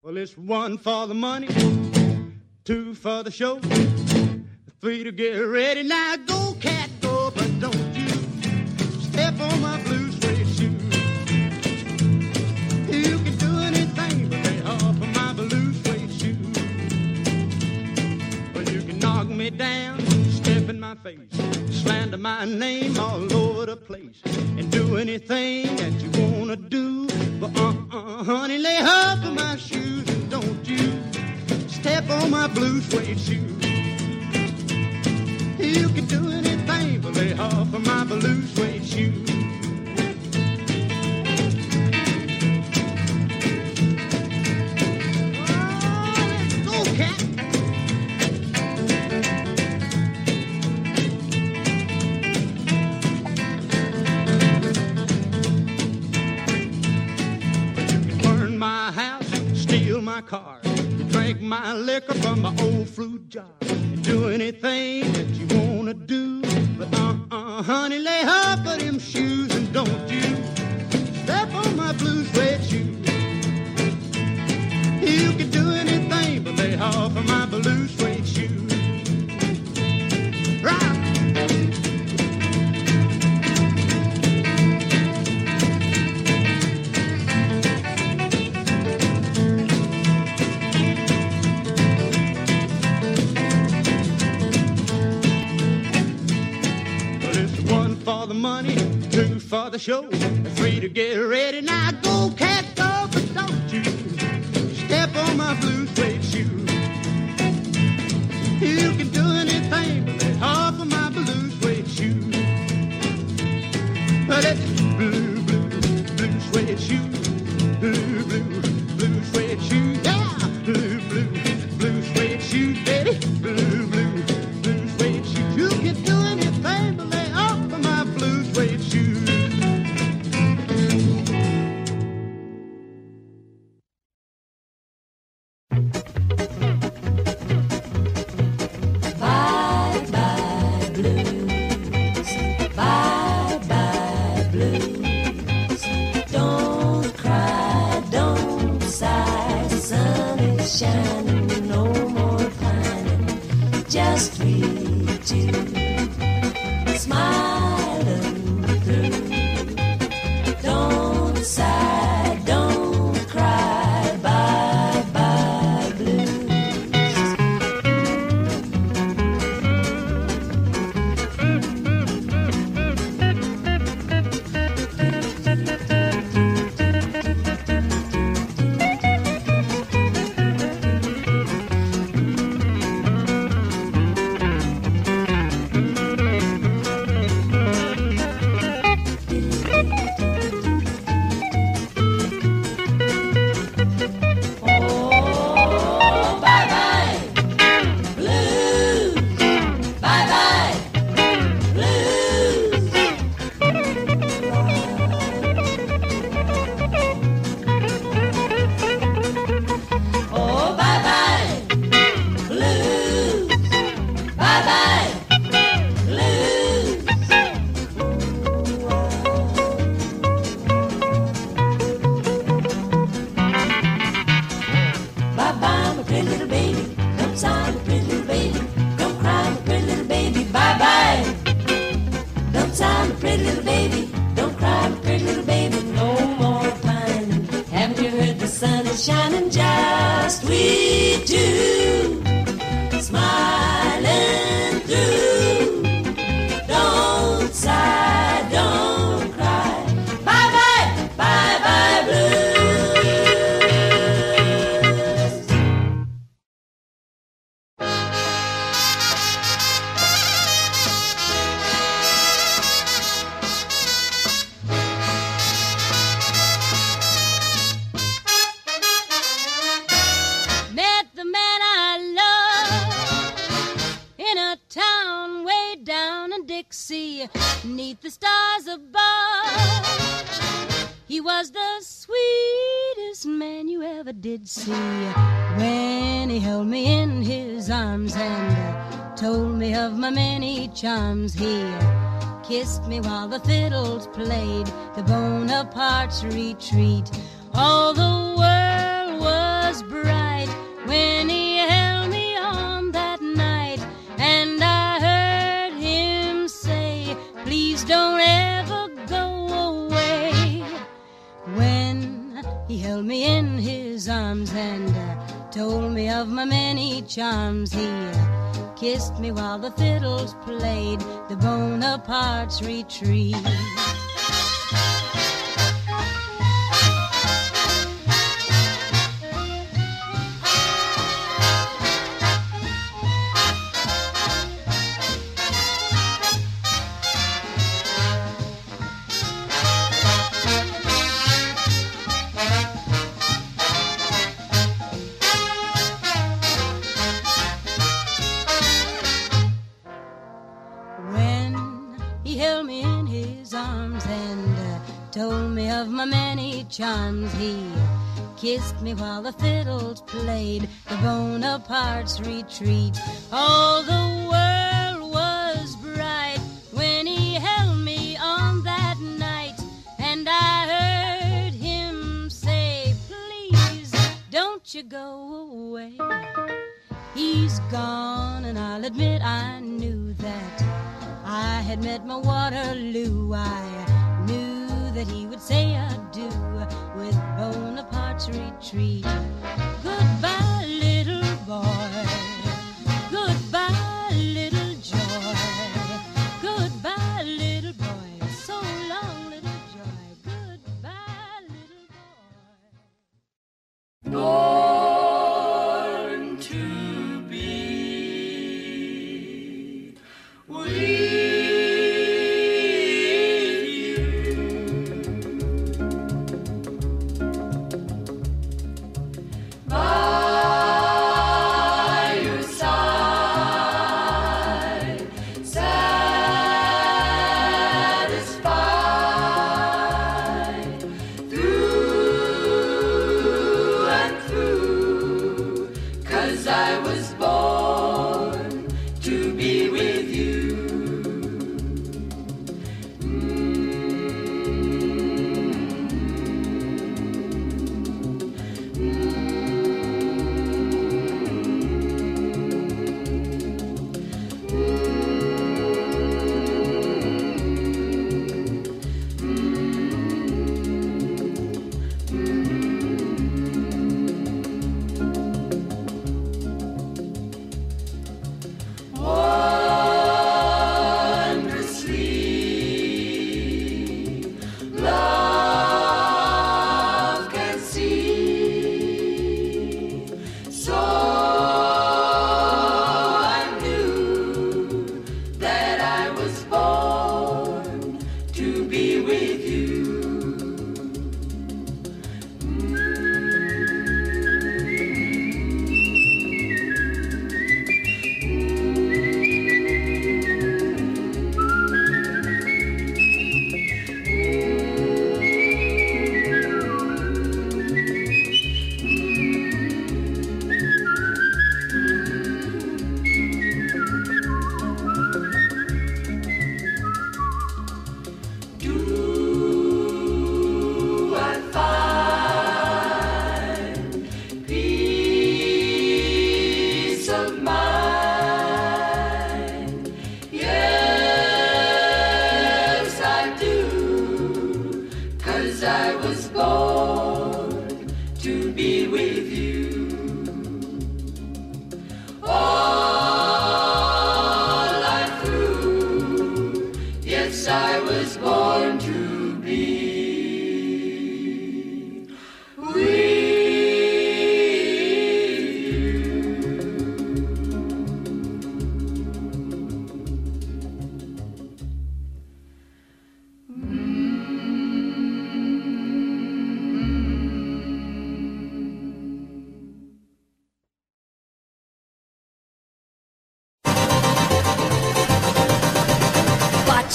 Well, it's one for the money, two for the show, three to get ready. Now go, cat, go, but don't you step on my blue suede shoe. You can do anything but off of my blue suede shoe. Well, you can knock me down, step in my face, slander my name all over the place, and do anything that you wanna do. But uh-uh, honey, lay off of my shoes and don't you step on my blue suede shoe. You can do anything but lay off of my blue suede shoe. Liquor from my old fruit jar, money, two for the show, three to get ready. Now go, cat, go, but don't you step on my blue suede shoe. You can do anything but off of my blue suede shoe. But it's Dixie, neath the stars above. He was the sweetest man you ever did see. When he held me in his arms and told me of my many charms, he kissed me while the fiddles played the Bonaparte's retreat. All the world was bright his arms and uh, told me of my many charms. He uh, kissed me while the fiddles played the Bonaparte's retreat. Me while the fiddles played the Bonaparte's retreat. All the world was bright when he held me on that night, and I heard him say, Please don't you go away. He's gone, and I'll admit I knew that I had met my Waterloo. I knew that he would say adieu with Bonaparte's retreat. Goodbye, little boy. Goodbye, little joy. Goodbye, little boy. So long, little joy. Goodbye, little boy. Born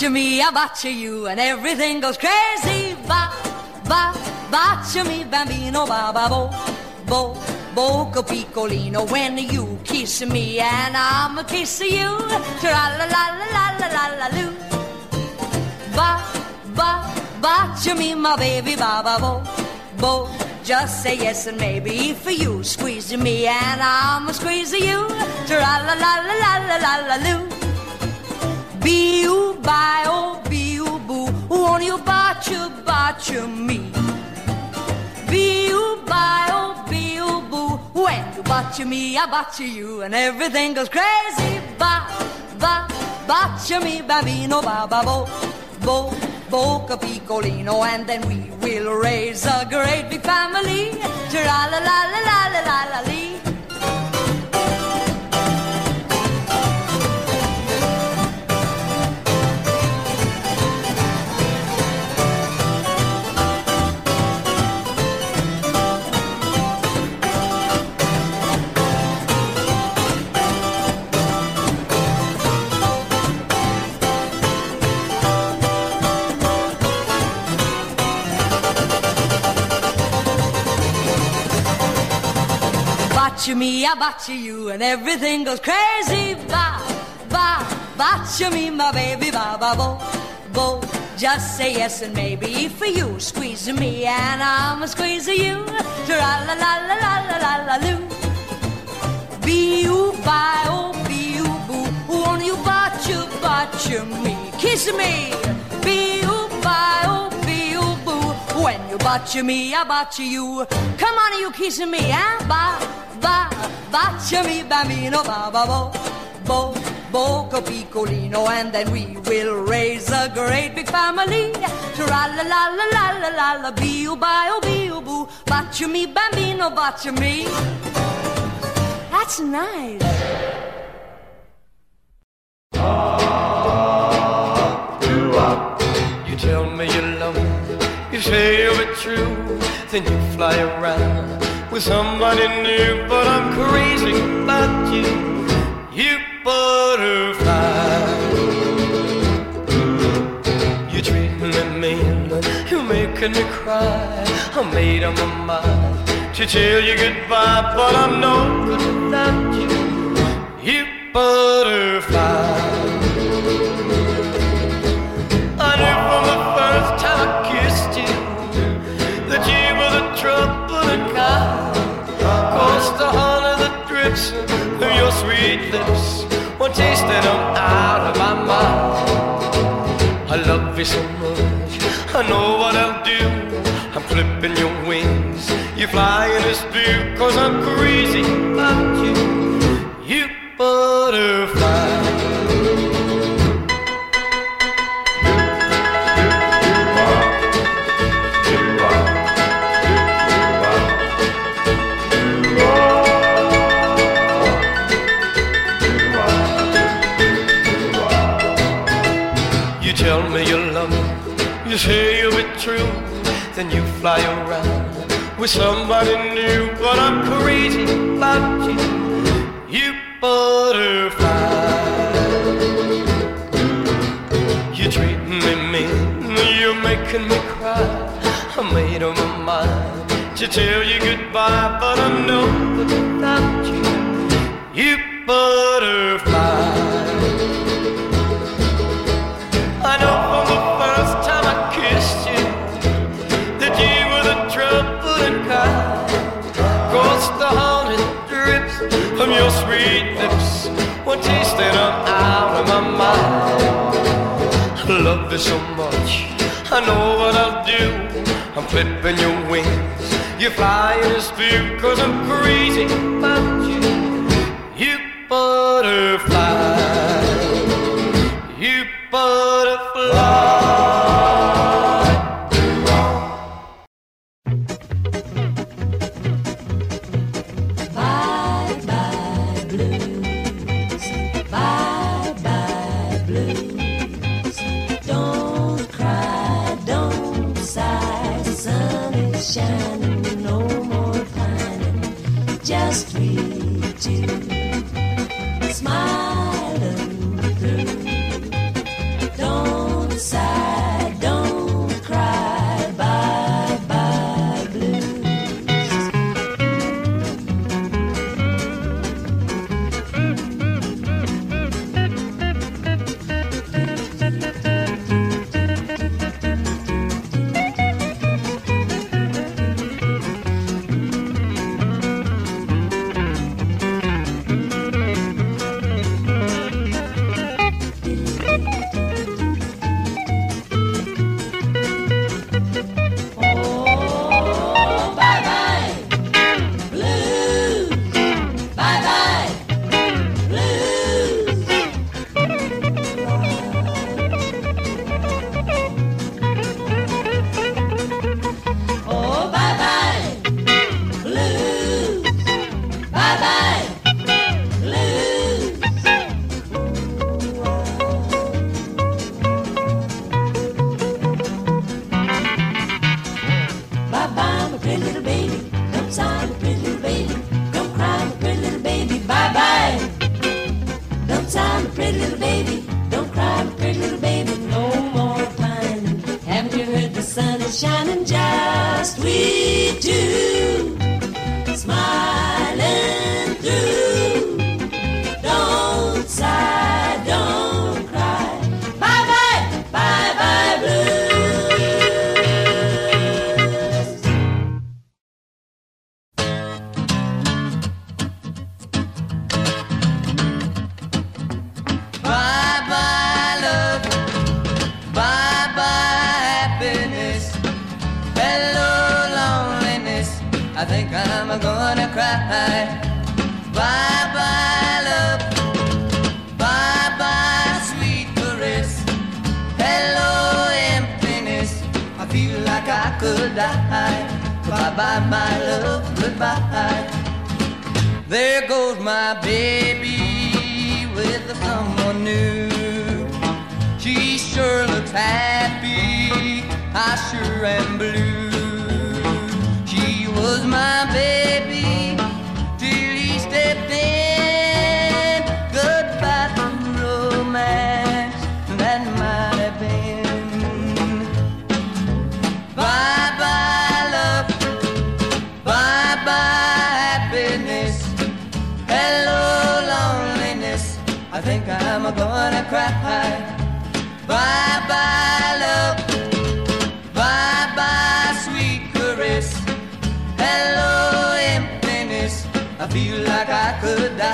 Botcha me, I botcha you, and everything goes crazy. Ba, ba, botcha me, bambino, ba, ba, bo, bo, boco piccolino. When you kiss me, and I'm a kiss you. Tra la la la la la la la loo. Ba, ba, botcha me, my baby, ba, ba, bo, bo. Just say yes and maybe for you. Squeeze me, and I'm a squeeze you. Tra la la la la la la la loo. Biu, bio, biu, boo, only bacha, me. Biu, bio, boo, when you me, I you, and everything goes crazy. Ba, ba, bacha me, bambino, ba, ba, bo, bo, bo, capicolino, and then we will raise a great big family. Tra la la la la la la. Botcha me, I botcha you, and everything goes crazy. Ba, ba, botcha me, my baby, ba, ba, bo, bo. Just say yes and maybe for you. Squeeze me and I'm a squeeze you. Tra la la la la la la la loo. Be you, bye, oh, be you, boo. Won't you botcha, botcha me? Kiss me. Be you, bye, oh. When you botcha me, I botcha you. Come on, you kissing me, eh? Ba, ba, botcha me, bambino, ba, ba, bo, bo, boco piccolino, and then we will raise a great big family. Tra la la la la la la la, oh, be you, boo. Botcha me, bambino, botcha me. That's nice. Then you fly around with somebody new. But I'm crazy about you, you butterfly. You treat me mean, you're making me cry. I made up my mind to tell you goodbye, but I'm no good without you, you butterfly. Taste and I'm out of my mind. I love you so much, I know what. I'm tell me you love me, you say be true, then you fly around with somebody new. But I'm crazy about you, you butterfly. You treat me mean, you're making me cry. I made up my mind to tell you goodbye, but I know that without you, you butterfly. From your sweet lips. One taste and I'm out of my mind. I love you so much. I know what I'll do. I'm clipping your wings. You fly in this cause I'm crazy about you. You butterfly.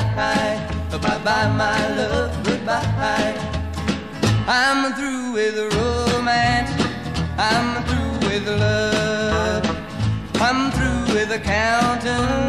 die. Bye bye, my love, goodbye. I'm through with romance. I'm through with love. I'm through with accounting.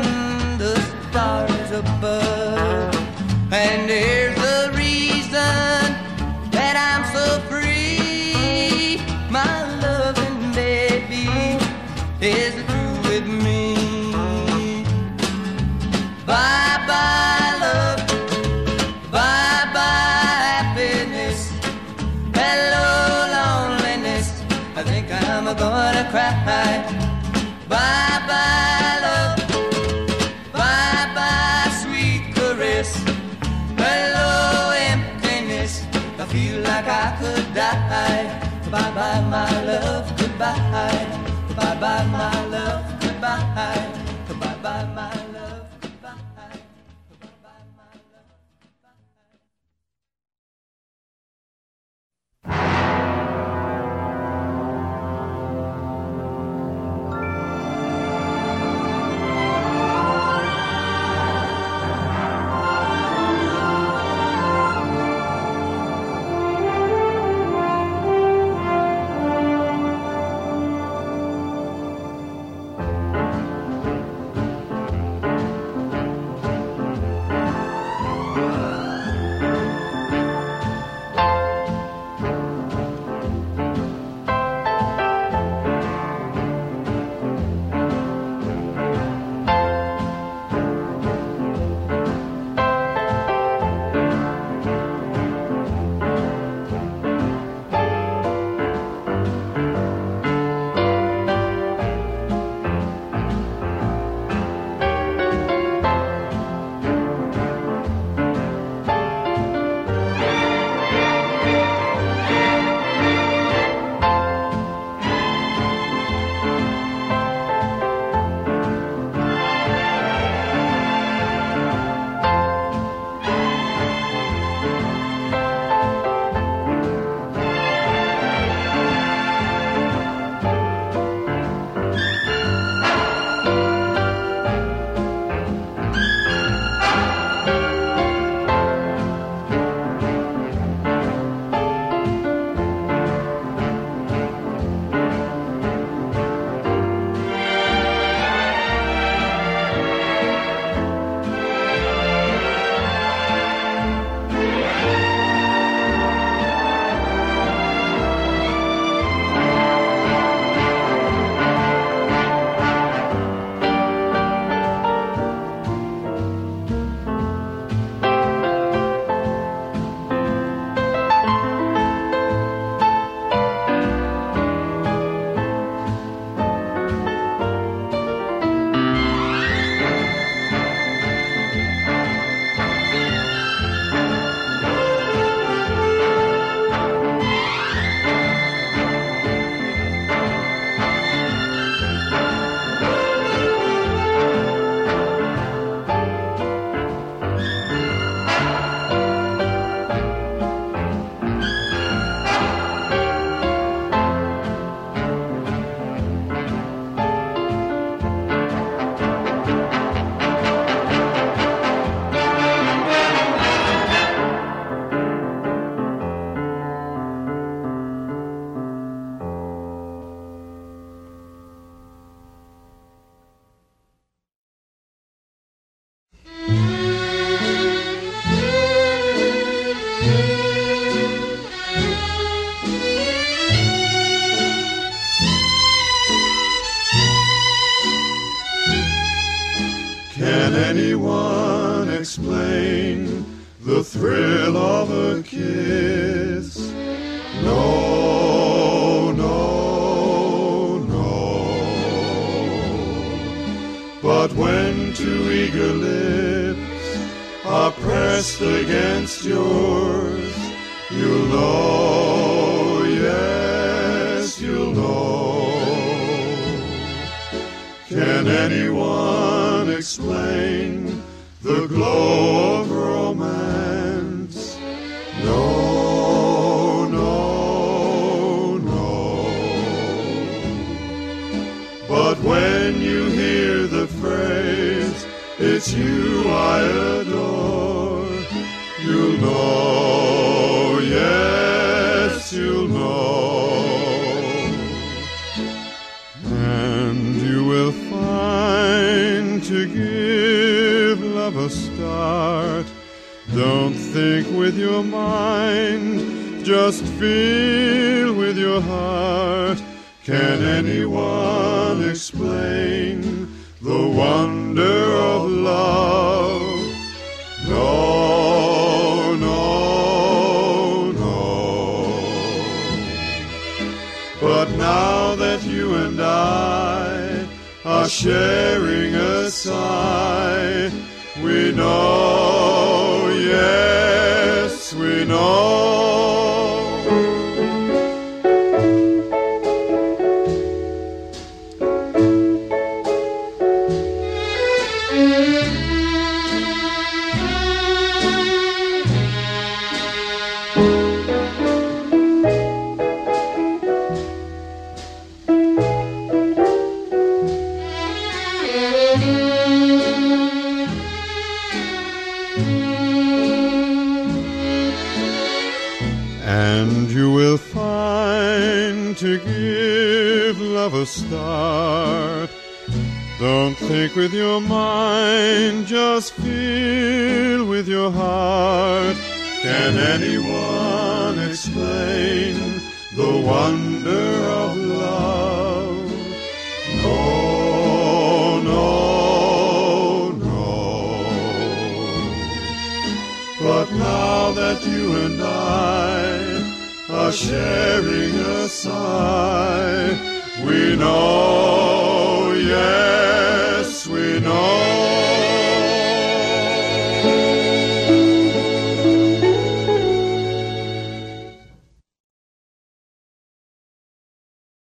Explain the thrill of a kiss? No, no, no. But when two eager lips are pressed against yours, you'll know, yes, you'll know. Can anyone explain the glow of romance? No, no, no. But when you hear the phrase, it's you I adore, you'll know, with your mind, just feel with your heart. Can anyone explain the wonder of love? No, no, no. But now that you and I are sharing a sigh, we know, yes, we know. To give love a start. Don't think with your mind, just feel with your heart. Can anyone explain the wonder of love? No, no, no. But now that you and I sharing a sigh. We know, yes, we know.